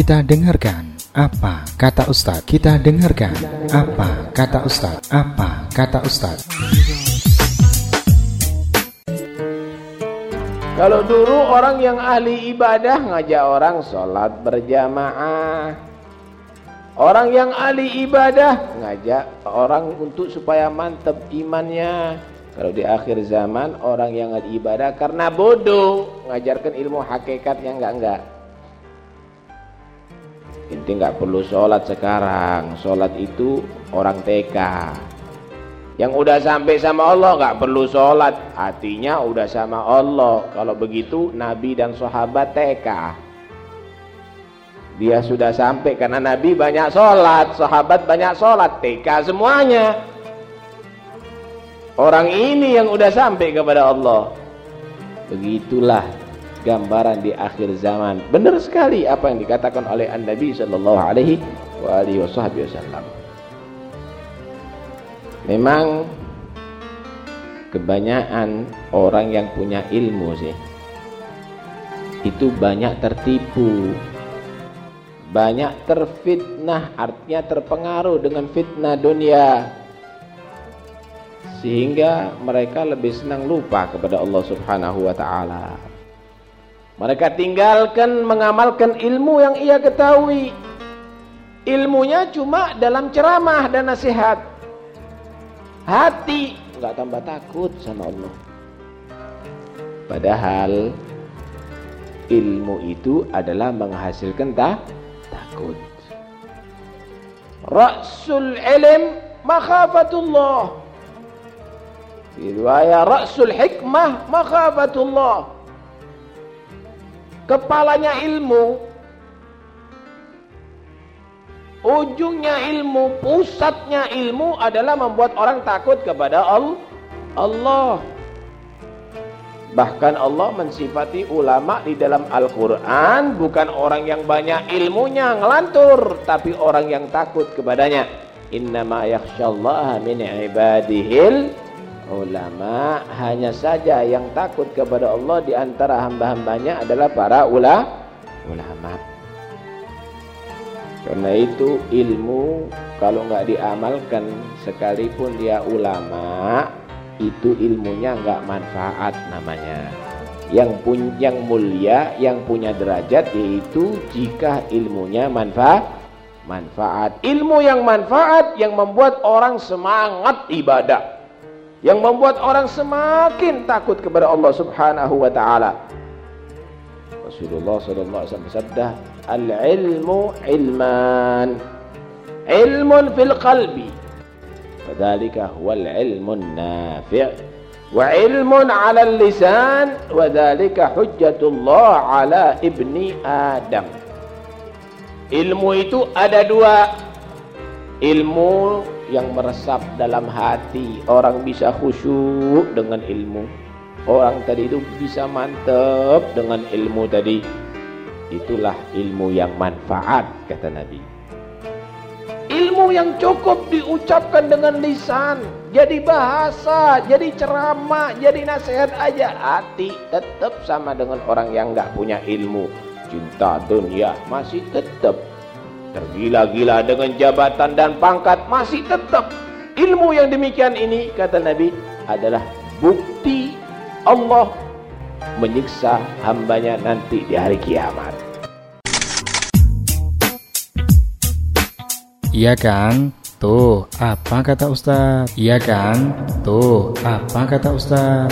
Kita dengarkan apa kata Ustadz. Kita dengarkan apa kata Ustadz. Apa kata Ustadz. Kalau dulu orang yang ahli ibadah ngajak orang sholat berjamaah. Orang yang ahli ibadah ngajak orang untuk supaya mantap imannya. Kalau di akhir zaman orang yang ibadah karena bodoh ngajarkan ilmu hakikat yang enggak-enggak. Inti nggak perlu sholat sekarang. Sholat itu orang TK. Yang udah sampai sama Allah nggak perlu sholat. Hatinya udah sama Allah. Kalau begitu Nabi dan sahabat TK. Dia sudah sampai karena Nabi banyak sholat, sahabat banyak sholat, TK semuanya. Orang ini yang udah sampai kepada Allah. Begitulah gambaran di akhir zaman. Benar sekali apa yang dikatakan oleh An-Nabi sallallahu alaihi wasallam. Memang kebanyakan orang yang punya ilmu sih itu banyak tertipu. Banyak terfitnah, artinya terpengaruh dengan fitnah dunia. Sehingga mereka lebih senang lupa kepada Allah Subhanahu wa taala. Mereka tinggalkan mengamalkan ilmu yang ia ketahui. Ilmunya cuma dalam ceramah dan nasihat. Hati nggak tambah takut sama Allah. Padahal ilmu itu adalah menghasilkan tak takut. Rasul ilm makhafatullah. Riwayat Rasul hikmah makhafatullah. Kepalanya ilmu Ujungnya ilmu, pusatnya ilmu adalah membuat orang takut kepada Allah. Bahkan Allah mensifati ulama di dalam Al-Quran bukan orang yang banyak ilmunya ngelantur, tapi orang yang takut kepadanya. Innama yakhshallaha min ibadihil ulama. Hanya saja yang takut kepada Allah di antara hamba-hambanya adalah para ula, ulama. Karena itu ilmu kalau nggak diamalkan sekalipun dia ulama itu ilmunya nggak manfaat namanya. Yang punya yang mulia, yang punya derajat yaitu jika ilmunya manfaat manfaat. Ilmu yang manfaat yang membuat orang semangat ibadah. Yang membuat orang semakin takut kepada Allah Subhanahu wa taala. Rasulullah sallallahu alaihi wasallam bersabda, "Al-ilmu ilman. Ilmun fil qalbi. Fadzalika huwal ilmun nafi'. Ilmun 'ala al-lisan wa dzalika hujjatullah 'ala ibni Adam." Ilmu itu ada dua. Ilmu yang meresap dalam hati, orang bisa khusyuk dengan ilmu. Orang tadi itu bisa mantap dengan ilmu tadi. Itulah ilmu yang manfaat kata Nabi. Ilmu yang cukup diucapkan dengan lisan. Jadi bahasa jadi ceramah jadi nasihat aja. Hati tetap sama dengan orang yang nggak punya ilmu. Cinta dunia masih tetap tergila-gila dengan jabatan dan pangkat masih tetap ilmu yang demikian ini kata Nabi adalah bukti Allah menyiksa hambanya nanti di hari kiamat. Iya kan? Tuh, apa kata Ustaz? Iya kan? Tuh, apa kata Ustaz?